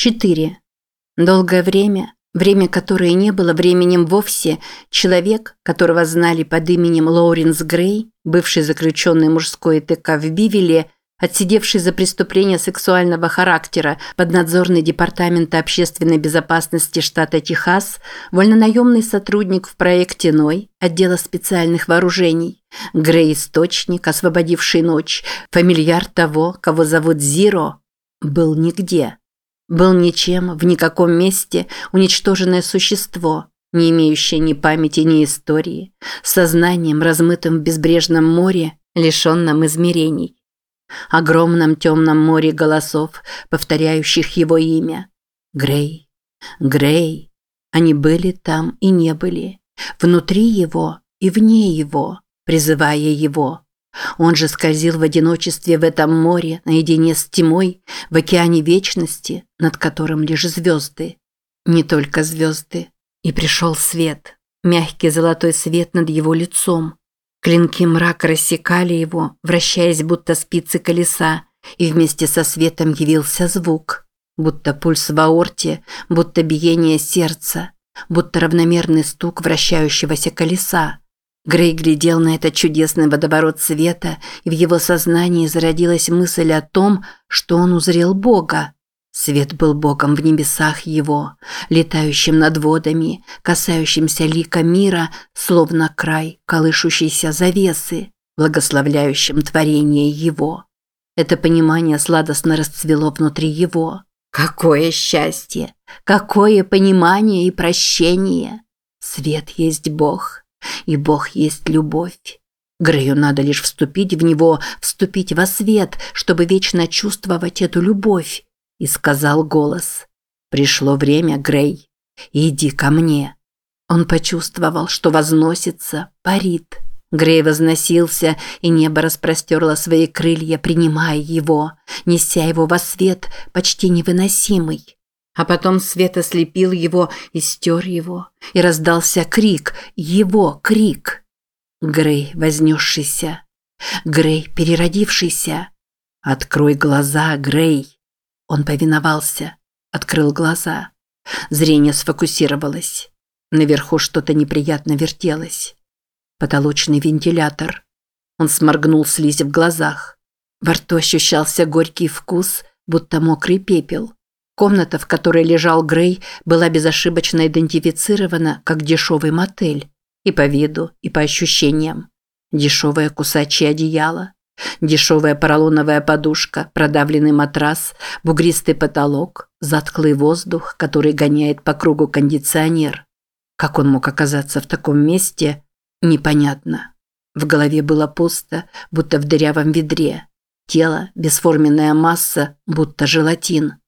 4. Долгое время, время которое не было временем вовсе, человек, которого знали под именем Лоуренс Грей, бывший заключенный мужской ТК в Бивиле, отсидевший за преступление сексуального характера поднадзорный департамента общественной безопасности штата Техас, вольнонаемный сотрудник в проекте «Ной» отдела специальных вооружений, Грей Источник, освободивший ночь, фамильяр того, кого зовут Зиро, был нигде. Был ничем, в никаком месте, уничтоженное существо, не имеющее ни памяти, ни истории, сознанием, размытым в безбрежном море, лишенном измерений. Огромном темном море голосов, повторяющих его имя. Грей. Грей. Они были там и не были. Внутри его и вне его, призывая его. Он же скользил в одиночестве в этом море, наедине с тьмой, в океане вечности, над которым лишь звезды. Не только звезды. И пришел свет. Мягкий золотой свет над его лицом. Клинки мрака рассекали его, вращаясь будто спицы колеса, и вместе со светом явился звук. Будто пульс в аорте, будто биение сердца, будто равномерный стук вращающегося колеса. Грей глядел на этот чудесный водоворот света, и в его сознании зародилась мысль о том, что он узрел Бога. Свет был Богом в небесах его, летающим над водами, касающимся лика мира, словно край колышущейся завесы, благословляющим творение его. Это понимание сладостно расцвело внутри его. Какое счастье! Какое понимание и прощение! Свет есть Бог. И Бог есть любовь. Грею надо лишь вступить в него, вступить во свет, чтобы вечно чувствовать эту любовь. И сказал голос. Пришло время, Грей. Иди ко мне. Он почувствовал, что возносится, парит. Грей возносился, и небо распростерло свои крылья, принимая его, неся его во свет, почти невыносимый. А потом свет ослепил его и стер его, и раздался крик, его крик. Грей, вознесшийся. Грей, переродившийся. «Открой глаза, Грей!» Он повиновался, открыл глаза. Зрение сфокусировалось. Наверху что-то неприятно вертелось. Потолочный вентилятор. Он сморгнул слизь в глазах. Во рту ощущался горький вкус, будто мокрый пепел. Комната, в которой лежал Грей, была безошибочно идентифицирована как дешевый мотель. И по виду, и по ощущениям. Дешевое кусачее одеяло, дешевая поролоновая подушка, продавленный матрас, бугристый потолок, затхлый воздух, который гоняет по кругу кондиционер. Как он мог оказаться в таком месте, непонятно. В голове было пусто, будто в дырявом ведре. Тело – бесформенная масса, будто желатин.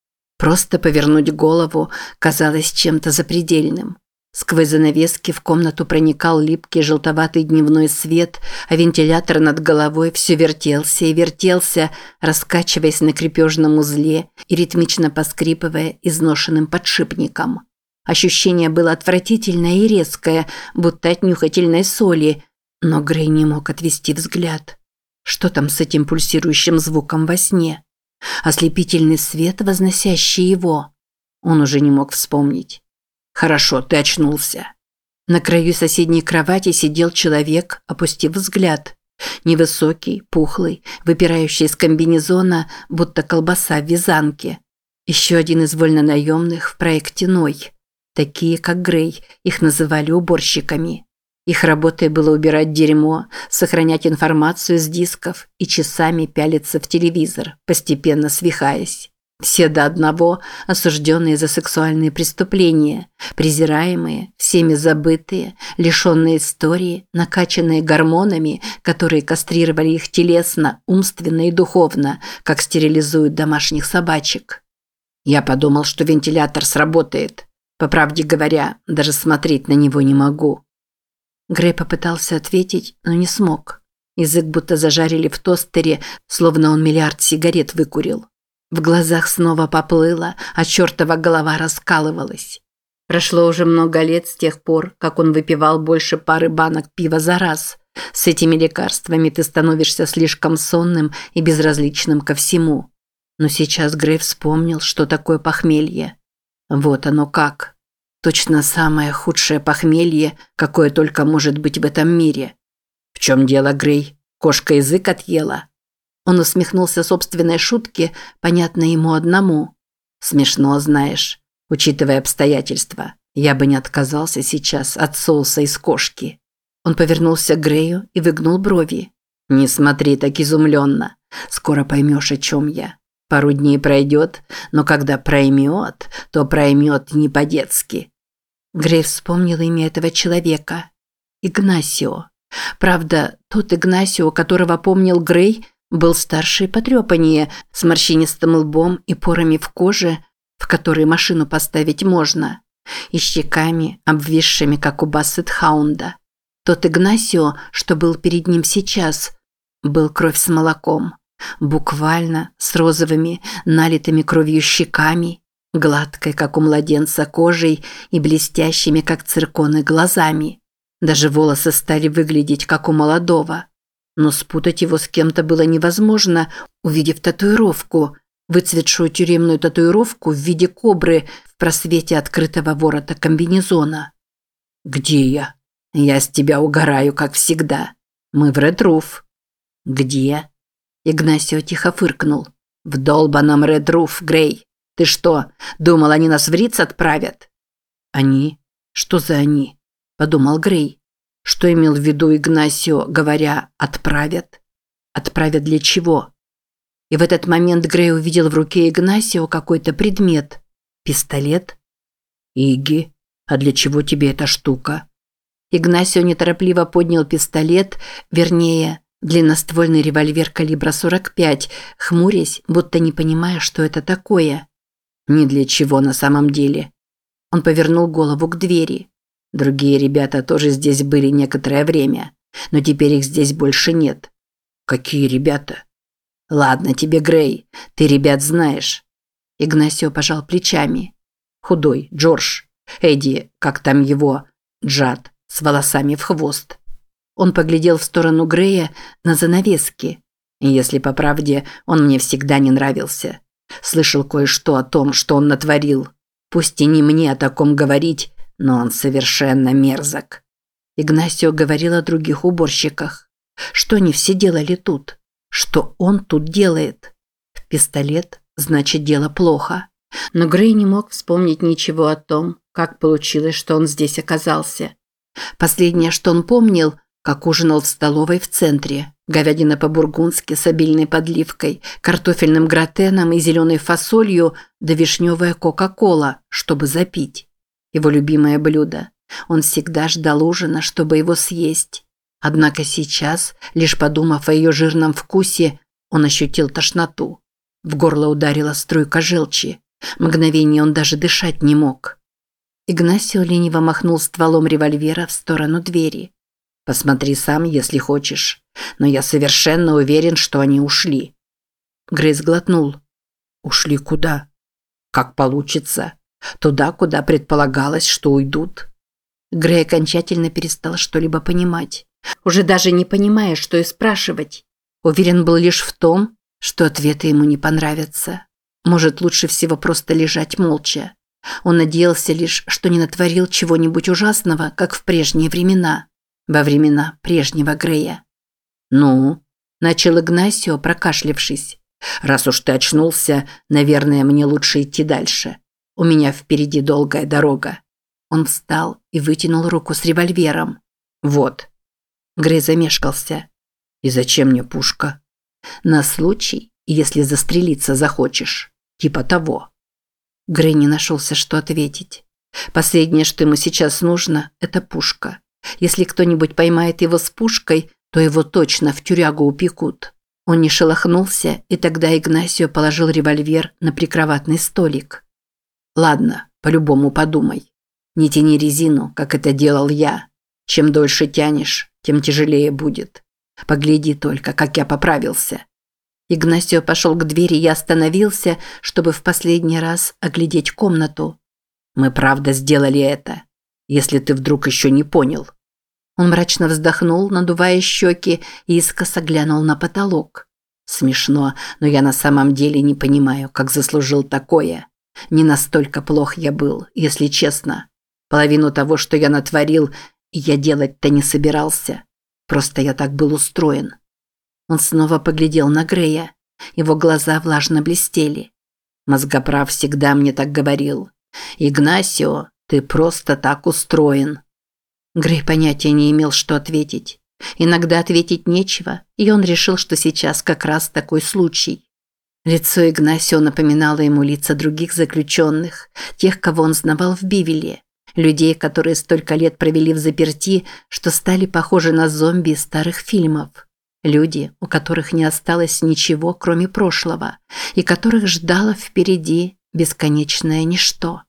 Просто повернуть голову казалось чем-то запредельным. Сквозь занавески в комнату проникал липкий желтоватый дневной свет, а вентилятор над головой все вертелся и вертелся, раскачиваясь на крепежном узле и ритмично поскрипывая изношенным подшипником. Ощущение было отвратительное и резкое, будто от нюхательной соли, но Грей не мог отвести взгляд. Что там с этим пульсирующим звуком во сне? Ослепительный свет, возносящий его. Он уже не мог вспомнить. «Хорошо, ты очнулся». На краю соседней кровати сидел человек, опустив взгляд. Невысокий, пухлый, выпирающий из комбинезона, будто колбаса в вязанке. Еще один из вольнонаемных в проекте «Ной». Такие, как Грей, их называли уборщиками. Их работой было убирать дерьмо, сохранять информацию с дисков и часами пялиться в телевизор, постепенно свихаясь. Все до одного осужденные за сексуальные преступления, презираемые, всеми забытые, лишенные истории, накачанные гормонами, которые кастрировали их телесно, умственно и духовно, как стерилизуют домашних собачек. Я подумал, что вентилятор сработает. По правде говоря, даже смотреть на него не могу. Грей попытался ответить, но не смог. Язык будто зажарили в тостере, словно он миллиард сигарет выкурил. В глазах снова поплыло, а чертова голова раскалывалась. Прошло уже много лет с тех пор, как он выпивал больше пары банок пива за раз. С этими лекарствами ты становишься слишком сонным и безразличным ко всему. Но сейчас Грей вспомнил, что такое похмелье. Вот оно как. Точно самое худшее похмелье, какое только может быть в этом мире. В чем дело, Грей? Кошка язык отъела. Он усмехнулся собственной шутке, понятной ему одному. Смешно, знаешь, учитывая обстоятельства. Я бы не отказался сейчас от соуса из кошки. Он повернулся к Грею и выгнул брови. Не смотри так изумленно. Скоро поймешь, о чем я. Пару дней пройдет, но когда проймет, то проймет не по-детски. Грей вспомнил имя этого человека. Игнасио. Правда, тот Игнасио, которого помнил Грей, был старше и потрепаннее, с морщинистым лбом и порами в коже, в которые машину поставить можно, и щеками, обвисшими, как у Бассет-хаунда. Тот Игнасио, что был перед ним сейчас, был кровь с молоком. Буквально с розовыми, налитыми кровью щеками, гладкой, как у младенца, кожей и блестящими, как цирконы, глазами. Даже волосы стали выглядеть, как у молодого. Но спутать его с кем-то было невозможно, увидев татуировку, выцветшую тюремную татуировку в виде кобры в просвете открытого ворота комбинезона. «Где я?» «Я с тебя угораю, как всегда. Мы в Редруф». «Где?» Игнасио тихо фыркнул. «В долбаном Редруф, Грей. Ты что, думал, они нас в Риц отправят?» «Они? Что за они?» – подумал Грей. Что имел в виду Игнасио, говоря «отправят»? Отправят для чего? И в этот момент Грей увидел в руке Игнасио какой-то предмет. Пистолет? Иги, а для чего тебе эта штука? Игнасио неторопливо поднял пистолет, вернее, длинноствольный револьвер калибра 45, хмурясь, будто не понимая, что это такое. Ни для чего на самом деле. Он повернул голову к двери. Другие ребята тоже здесь были некоторое время, но теперь их здесь больше нет. Какие ребята? Ладно тебе, Грей, ты ребят знаешь. Игнасио пожал плечами. Худой, Джордж. Эдди, как там его, Джад, с волосами в хвост. Он поглядел в сторону Грея на занавески. Если по правде, он мне всегда не нравился. Слышал кое-что о том, что он натворил. Пусть и не мне о таком говорить, но он совершенно мерзок. Игнасио говорил о других уборщиках. Что они все делали тут? Что он тут делает? Пистолет, значит, дело плохо. Но Грей не мог вспомнить ничего о том, как получилось, что он здесь оказался. Последнее, что он помнил, как ужинал в столовой в центре. Говядина по-бургундски с обильной подливкой, картофельным гратеном и зеленой фасолью, да вишневая кока-кола, чтобы запить. Его любимое блюдо. Он всегда ждал ужина, чтобы его съесть. Однако сейчас, лишь подумав о ее жирном вкусе, он ощутил тошноту. В горло ударила струйка желчи. Мгновение он даже дышать не мог. Игнасио лениво махнул стволом револьвера в сторону двери. «Посмотри сам, если хочешь. Но я совершенно уверен, что они ушли». Грейс глотнул. «Ушли куда?» «Как получится. Туда, куда предполагалось, что уйдут». Грей окончательно перестал что-либо понимать. Уже даже не понимая, что и спрашивать. Уверен был лишь в том, что ответы ему не понравятся. Может, лучше всего просто лежать молча. Он надеялся лишь, что не натворил чего-нибудь ужасного, как в прежние времена. Во времена прежнего Грея. «Ну?» – начал Игнасио, прокашлявшись. «Раз уж ты очнулся, наверное, мне лучше идти дальше. У меня впереди долгая дорога». Он встал и вытянул руку с револьвером. «Вот». Грей замешкался. «И зачем мне пушка?» «На случай, если застрелиться захочешь. Типа того». Грей не нашелся, что ответить. Последнее, что ему сейчас нужно, это пушка. Если кто-нибудь поймает его с пушкой, то его точно в тюрягу упекут. Он не шелохнулся, и тогда Игнасио положил револьвер на прикроватный столик. «Ладно, по-любому подумай. Не тяни резину, как это делал я. Чем дольше тянешь, тем тяжелее будет. Погляди только, как я поправился». Игнасио пошел к двери и остановился, чтобы в последний раз оглядеть комнату. «Мы правда сделали это, если ты вдруг еще не понял». Он мрачно вздохнул, надувая щеки, и искоса глянул на потолок. Смешно, но я на самом деле не понимаю, как заслужил такое. Не настолько плох я был, если честно. Половину того, что я натворил, я делать-то не собирался. Просто я так был устроен. Он снова поглядел на Грея. Его глаза влажно блестели. Мозгоправ всегда мне так говорил. «Игнасио, ты просто так устроен». Грей понятия не имел, что ответить. Иногда ответить нечего, и он решил, что сейчас как раз такой случай. Лицо Игнасио напоминало ему лица других заключенных, тех, кого он знавал в Бивеле, людей, которые столько лет провели в заперти, что стали похожи на зомби старых фильмов. Люди, у которых не осталось ничего, кроме прошлого, и которых ждало впереди бесконечное ничто.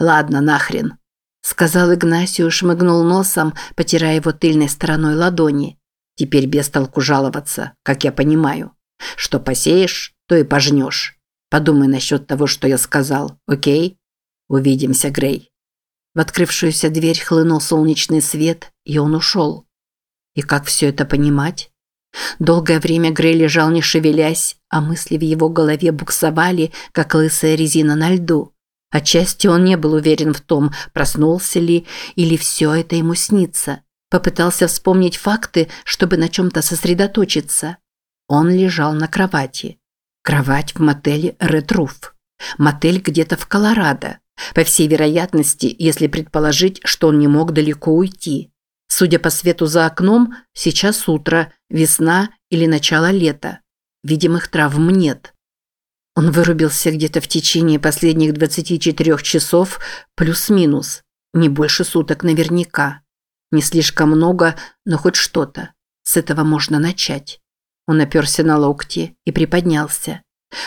«Ладно, нахрен», сказал Игнасио, шмыгнул носом, потирая его тыльной стороной ладони. Теперь без толку жаловаться, как я понимаю. Что посеешь, то и пожнешь. Подумай насчет того, что я сказал, окей? Увидимся, Грей. В открывшуюся дверь хлынул солнечный свет, и он ушел. И как все это понимать? Долгое время Грей лежал не шевелясь, а мысли в его голове буксовали, как лысая резина на льду. Отчасти он не был уверен в том, проснулся ли или все это ему снится. Попытался вспомнить факты, чтобы на чем-то сосредоточиться. Он лежал на кровати. Кровать в мотеле Red Roof. Мотель где-то в Колорадо. По всей вероятности, если предположить, что он не мог далеко уйти. Судя по свету за окном, сейчас утро, весна или начало лета. Видимых травм нет. Он вырубился где-то в течение последних 24 часов плюс-минус. Не больше суток наверняка. Не слишком много, но хоть что-то. С этого можно начать. Он оперся на локти и приподнялся.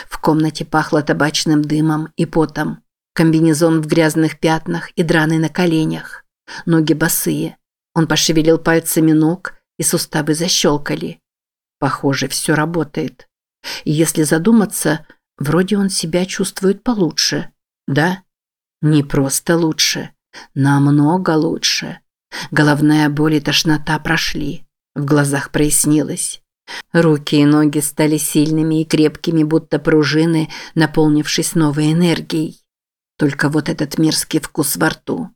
В комнате пахло табачным дымом и потом. Комбинезон в грязных пятнах и драный на коленях. Ноги босые. Он пошевелил пальцами ног, и суставы защелкали. Похоже, все работает. И если задуматься, Вроде он себя чувствует получше. Да? Не просто лучше. Намного лучше. Головная боль и тошнота прошли. В глазах прояснилось. Руки и ноги стали сильными и крепкими, будто пружины, наполнившись новой энергией. Только вот этот мерзкий вкус во рту.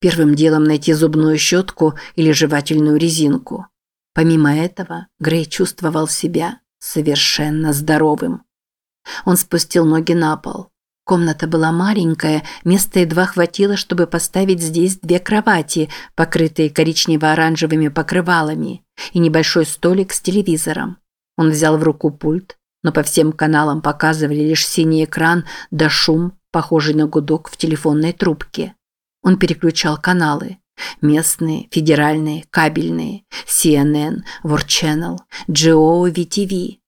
Первым делом найти зубную щетку или жевательную резинку. Помимо этого, Грей чувствовал себя совершенно здоровым. Он спустил ноги на пол. Комната была маленькая, места едва хватило, чтобы поставить здесь две кровати, покрытые коричнево-оранжевыми покрывалами, и небольшой столик с телевизором. Он взял в руку пульт, но по всем каналам показывали лишь синий экран да шум, похожий на гудок в телефонной трубке. Он переключал каналы. Местные, федеральные, кабельные, CNN, World Channel, GO, VTV.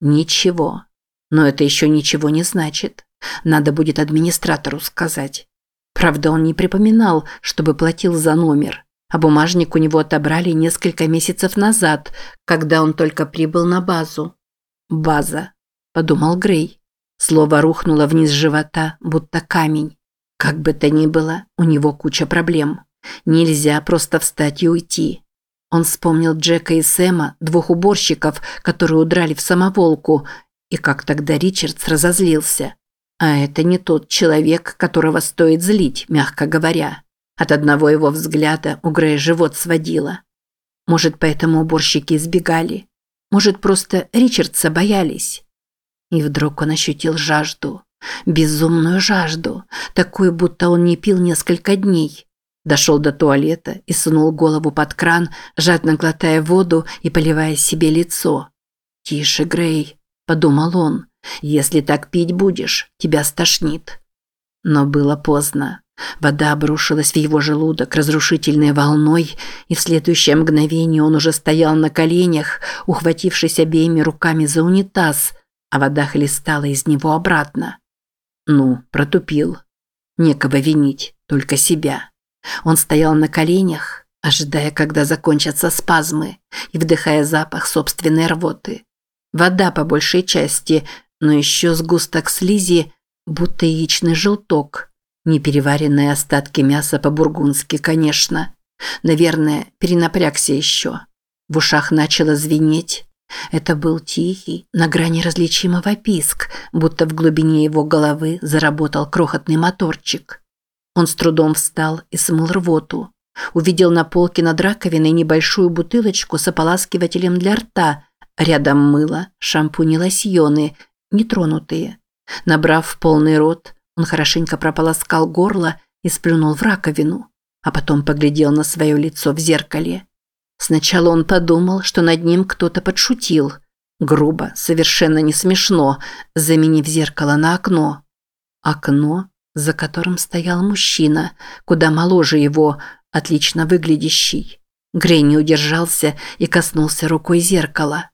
Ничего. Но это еще ничего не значит. Надо будет администратору сказать. Правда, он не припоминал, чтобы платил за номер. А бумажник у него отобрали несколько месяцев назад, когда он только прибыл на базу. «База», – подумал Грей. Слово рухнуло вниз живота, будто камень. Как бы то ни было, у него куча проблем. Нельзя просто встать и уйти. Он вспомнил Джека и Сэма, двух уборщиков, которые удрали в самоволку, и как тогда Ричардс разозлился. А это не тот человек, которого стоит злить, мягко говоря. От одного его взгляда у Грея живот сводило. Может, поэтому уборщики избегали. Может, просто Ричардса боялись. И вдруг он ощутил жажду. Безумную жажду. Такую, будто он не пил несколько дней. Дошел до туалета и сунул голову под кран, жадно глотая воду и поливая себе лицо. «Тише, Грей, подумал он. Если так пить будешь, тебя стошнит. Но было поздно. Вода обрушилась в его желудок разрушительной волной, и в следующее мгновение он уже стоял на коленях, ухватившись обеими руками за унитаз, а вода хлестала из него обратно. Ну, протупил. Некого винить, только себя. Он стоял на коленях, ожидая, когда закончатся спазмы, и вдыхая запах собственной рвоты. Вода по большей части, но еще сгусток слизи, будто яичный желток. Непереваренные остатки мяса по-бургундски, конечно. Наверное, перенапрягся еще. В ушах начало звенеть, Это был тихий, на грани различимого писк, будто в глубине его головы заработал крохотный моторчик. Он с трудом встал и смыл рвоту. Увидел на полке над раковиной небольшую бутылочку с ополаскивателем для рта, рядом мыло, шампунь и лосьоны, нетронутые. Набрав полный рот, он хорошенько прополоскал горло и сплюнул в раковину, а потом поглядел на свое лицо в зеркале. Сначала он подумал, что над ним кто-то подшутил. Грубо, совершенно не смешно, заменив зеркало на окно. Окно, за которым стоял мужчина, куда моложе его, отлично выглядящий. Грей не удержался и коснулся рукой зеркала.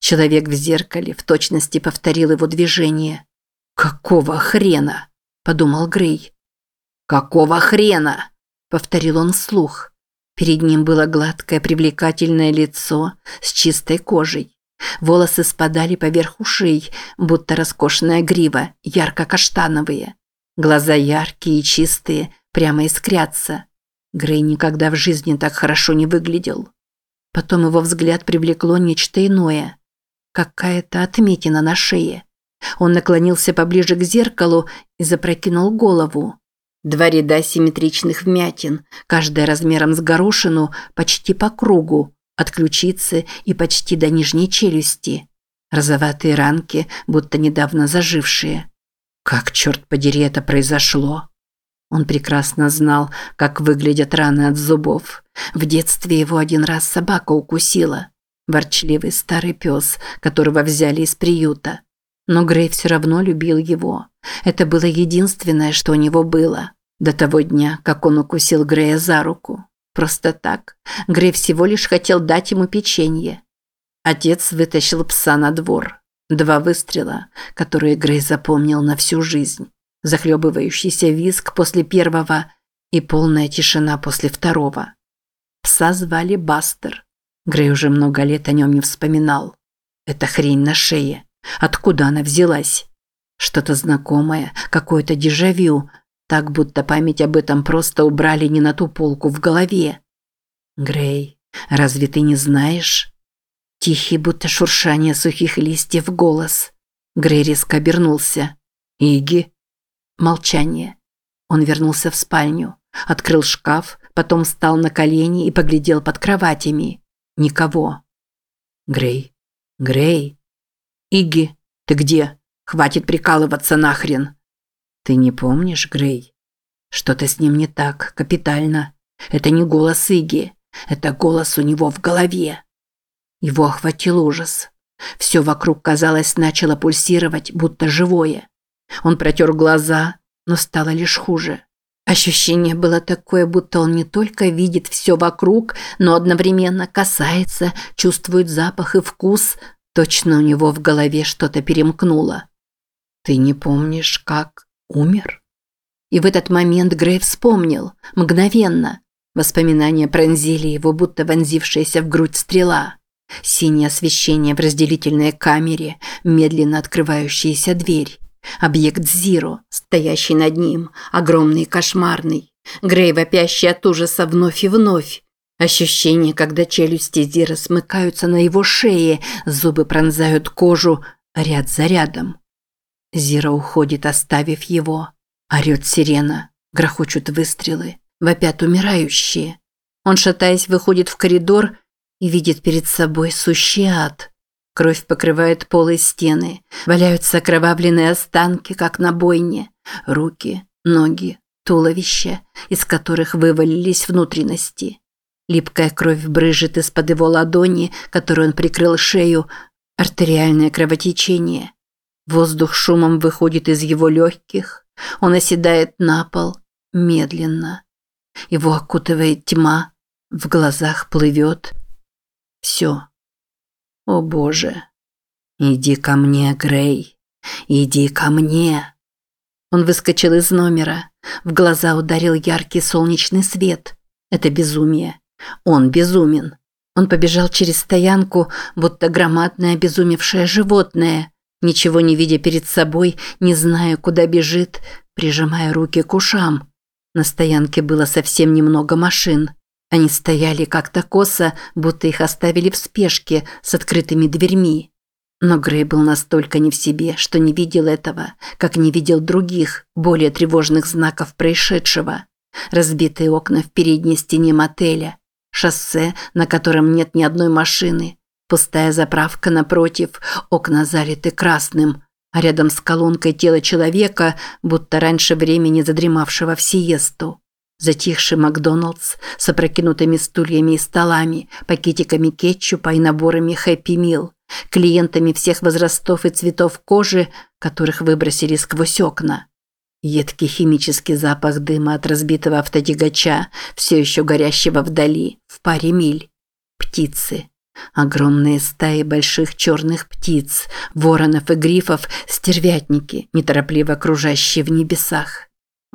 Человек в зеркале в точности повторил его движение. «Какого хрена?» – подумал Грей. «Какого хрена?» – повторил он вслух. Перед ним было гладкое привлекательное лицо с чистой кожей. Волосы спадали поверх ушей, будто роскошная грива, ярко-каштановые. Глаза яркие и чистые, прямо искрятся. Грей никогда в жизни так хорошо не выглядел. Потом его взгляд привлекло нечто иное. Какая-то отметина на шее. Он наклонился поближе к зеркалу и запрокинул голову. Два ряда симметричных вмятин, каждая размером с горошину, почти по кругу, от ключицы и почти до нижней челюсти. Розоватые ранки, будто недавно зажившие. Как, черт подери, это произошло? Он прекрасно знал, как выглядят раны от зубов. В детстве его один раз собака укусила. Ворчливый старый пес, которого взяли из приюта. Но Грей все равно любил его. Это было единственное, что у него было. До того дня, как он укусил Грея за руку. Просто так. Грей всего лишь хотел дать ему печенье. Отец вытащил пса на двор. Два выстрела, которые Грей запомнил на всю жизнь. Захлебывающийся визг после первого и полная тишина после второго. Пса звали Бастер. Грей уже много лет о нем не вспоминал. Это хрень на шее. Откуда она взялась? Что-то знакомое, какое-то дежавю, так будто память об этом просто убрали не на ту полку в голове. Грей, разве ты не знаешь? Тихий, будто шуршание сухих листьев голос. Грей резко обернулся. Иги? Молчание. Он вернулся в спальню, открыл шкаф, потом встал на колени и поглядел под кроватями. Никого. Грей. Грей. Иги, ты где? Хватит прикалываться нахрен. Ты не помнишь, Грей? Что-то с ним не так, капитально. Это не голос Иги, это голос у него в голове. Его охватил ужас. Все вокруг, казалось, начало пульсировать, будто живое. Он протер глаза, но стало лишь хуже. Ощущение было такое, будто он не только видит все вокруг, но одновременно касается, чувствует запах и вкус. Точно у него в голове что-то перемкнуло. Ты не помнишь, как умер? И в этот момент Грей вспомнил, мгновенно. Воспоминания пронзили его, будто вонзившаяся в грудь стрела. Синее освещение в разделительной камере, медленно открывающаяся дверь. Объект Зиро, стоящий над ним, огромный и кошмарный. Грей, вопящий от ужаса вновь и вновь. Ощущение, когда челюсти Зира смыкаются на его шее, зубы пронзают кожу ряд за рядом. Зира уходит, оставив его. Орет сирена, грохочут выстрелы, вопят умирающие. Он, шатаясь, выходит в коридор и видит перед собой сущий ад. Кровь покрывает пол и стены, валяются окровавленные останки, как на бойне. Руки, ноги, туловище, из которых вывалились внутренности. Липкая кровь брыжет из-под его ладони, которой он прикрыл шею, артериальное кровотечение. Воздух шумом выходит из его легких, он оседает на пол медленно. Его окутывает тьма, в глазах плывет. Все. О боже. Иди ко мне, Грей. Иди ко мне. Он выскочил из номера. В глаза ударил яркий солнечный свет. Это безумие. Он безумен. Он побежал через стоянку, будто громадное обезумевшее животное – ничего не видя перед собой, не зная, куда бежит, прижимая руки к ушам. На стоянке было совсем немного машин. Они стояли как-то косо, будто их оставили в спешке с открытыми дверьми. Но Грей был настолько не в себе, что не видел этого, как не видел других, более тревожных знаков происшедшего. Разбитые окна в передней стене мотеля, шоссе, на котором нет ни одной машины, пустая заправка напротив, окна залиты красным, а рядом с колонкой тело человека, будто раньше времени задремавшего в сиесту. Затихший Макдоналдс с опрокинутыми стульями и столами, пакетиками кетчупа и наборами Хэппи Мил, клиентами всех возрастов и цветов кожи, которых выбросили сквозь окна. Едкий химический запах дыма от разбитого автотягача, все еще горящего вдали, в паре миль. Птицы. Огромные стаи больших черных птиц, воронов и грифов, стервятники, неторопливо кружащие в небесах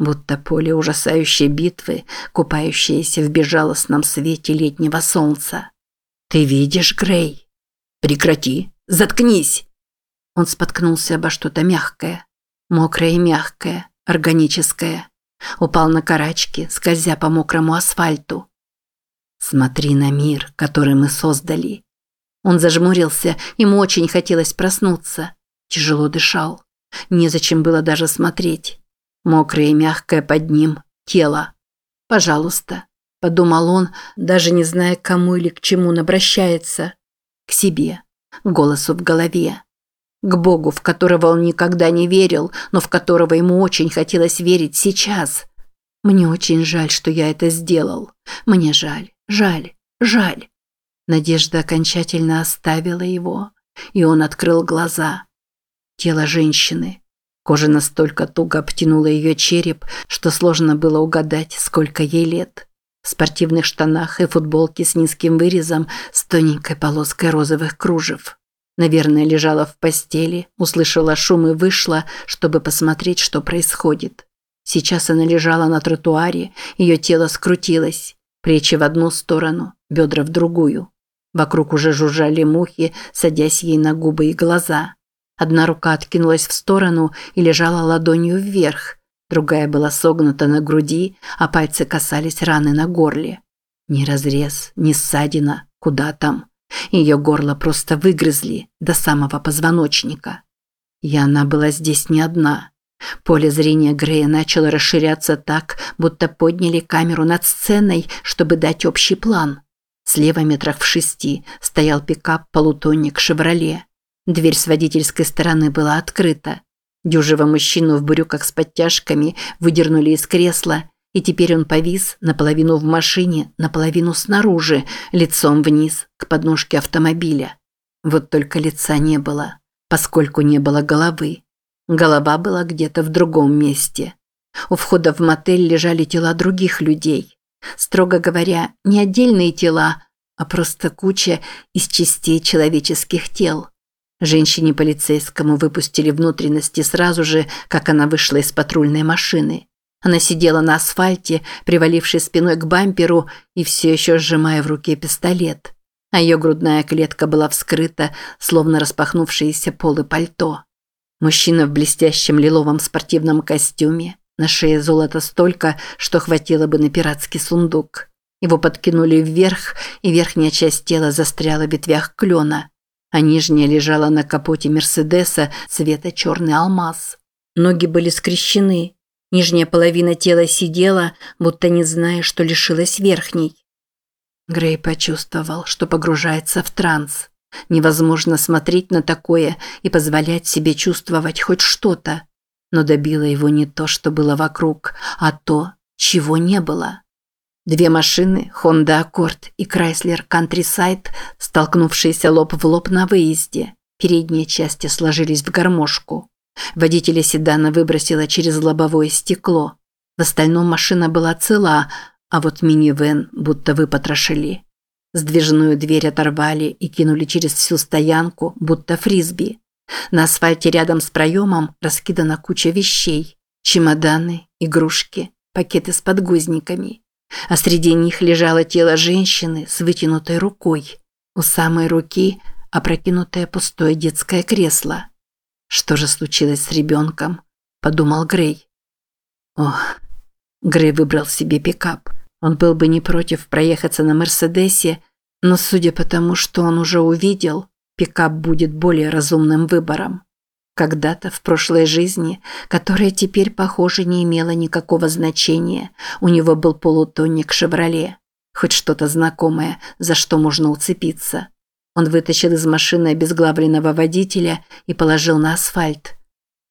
будто поле ужасающей битвы, купающееся в безжалостном свете летнего солнца. «Ты видишь, Грей?» «Прекрати! Заткнись!» Он споткнулся обо что-то мягкое. Мокрое и мягкое, органическое. Упал на карачки, скользя по мокрому асфальту. «Смотри на мир, который мы создали». Он зажмурился, ему очень хотелось проснуться. Тяжело дышал. Незачем было даже смотреть. Мокрое и мягкое под ним тело. «Пожалуйста», – подумал он, даже не зная, к кому или к чему он обращается. К себе, голосу в голове. К Богу, в которого он никогда не верил, но в которого ему очень хотелось верить сейчас. «Мне очень жаль, что я это сделал. Мне жаль, жаль, жаль». Надежда окончательно оставила его, и он открыл глаза. Тело женщины, Кожа настолько туго обтянула ее череп, что сложно было угадать, сколько ей лет. В спортивных штанах и футболке с низким вырезом с тоненькой полоской розовых кружев. Наверное, лежала в постели, услышала шум и вышла, чтобы посмотреть, что происходит. Сейчас она лежала на тротуаре, ее тело скрутилось, плечи в одну сторону, бедра в другую. Вокруг уже жужжали мухи, садясь ей на губы и глаза. Одна рука откинулась в сторону и лежала ладонью вверх, другая была согнута на груди, а пальцы касались раны на горле. Ни разрез, ни ссадина, куда там. Ее горло просто выгрызли до самого позвоночника. И она была здесь не одна. Поле зрения Грея начало расширяться так, будто подняли камеру над сценой, чтобы дать общий план. Слева метрах в шести стоял пикап-полутонник «Шевроле». Дверь с водительской стороны была открыта. Дюжего мужчину в брюках с подтяжками выдернули из кресла, и теперь он повис наполовину в машине, наполовину снаружи, лицом вниз, к подножке автомобиля. Вот только лица не было, поскольку не было головы. Голова была где-то в другом месте. У входа в мотель лежали тела других людей. Строго говоря, не отдельные тела, а просто куча из частей человеческих тел. Женщине-полицейскому выпустили внутренности сразу же, как она вышла из патрульной машины. Она сидела на асфальте, привалившись спиной к бамперу и все еще сжимая в руке пистолет. А ее грудная клетка была вскрыта, словно распахнувшиеся полы пальто. Мужчина в блестящем лиловом спортивном костюме, на шее золота столько, что хватило бы на пиратский сундук. Его подкинули вверх, и верхняя часть тела застряла в ветвях клена а нижняя лежала на капоте Мерседеса цвета черный алмаз. Ноги были скрещены. Нижняя половина тела сидела, будто не зная, что лишилась верхней. Грей почувствовал, что погружается в транс. Невозможно смотреть на такое и позволять себе чувствовать хоть что-то. Но добило его не то, что было вокруг, а то, чего не было. Две машины, Honda Accord и Chrysler Countryside, столкнувшиеся лоб в лоб на выезде. Передние части сложились в гармошку. Водителя седана выбросило через лобовое стекло. В остальном машина была цела, а вот минивэн будто выпотрошили. Сдвижную дверь оторвали и кинули через всю стоянку, будто фрисби. На асфальте рядом с проемом раскидана куча вещей. Чемоданы, игрушки, пакеты с подгузниками а среди них лежало тело женщины с вытянутой рукой. У самой руки опрокинутое пустое детское кресло. Что же случилось с ребенком? Подумал Грей. Ох, Грей выбрал себе пикап. Он был бы не против проехаться на Мерседесе, но судя по тому, что он уже увидел, пикап будет более разумным выбором. Когда-то в прошлой жизни, которая теперь, похоже, не имела никакого значения, у него был полутонник «Шевроле». Хоть что-то знакомое, за что можно уцепиться. Он вытащил из машины обезглавленного водителя и положил на асфальт.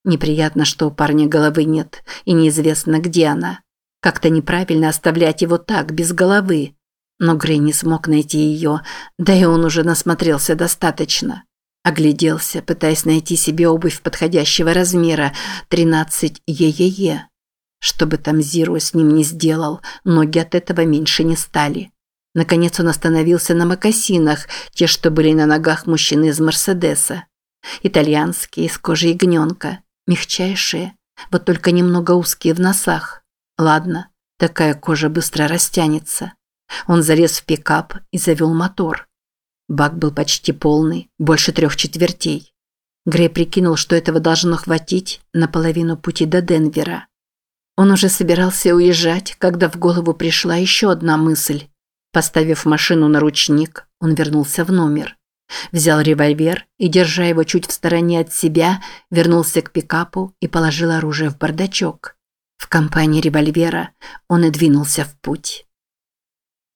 Неприятно, что у парня головы нет, и неизвестно, где она. Как-то неправильно оставлять его так, без головы. Но Грей не смог найти ее, да и он уже насмотрелся достаточно. Огляделся, пытаясь найти себе обувь подходящего размера – 13 е-е-е. Что бы там Зиру с ним не сделал, ноги от этого меньше не стали. Наконец он остановился на мокасинах, те, что были на ногах мужчины из Мерседеса. Итальянские, из кожи ягненка, мягчайшие, вот только немного узкие в носах. Ладно, такая кожа быстро растянется. Он залез в пикап и завел мотор. Бак был почти полный, больше трех четвертей. Грей прикинул, что этого должно хватить на половину пути до Денвера. Он уже собирался уезжать, когда в голову пришла еще одна мысль. Поставив машину на ручник, он вернулся в номер. Взял револьвер и, держа его чуть в стороне от себя, вернулся к пикапу и положил оружие в бардачок. В компании револьвера он и двинулся в путь.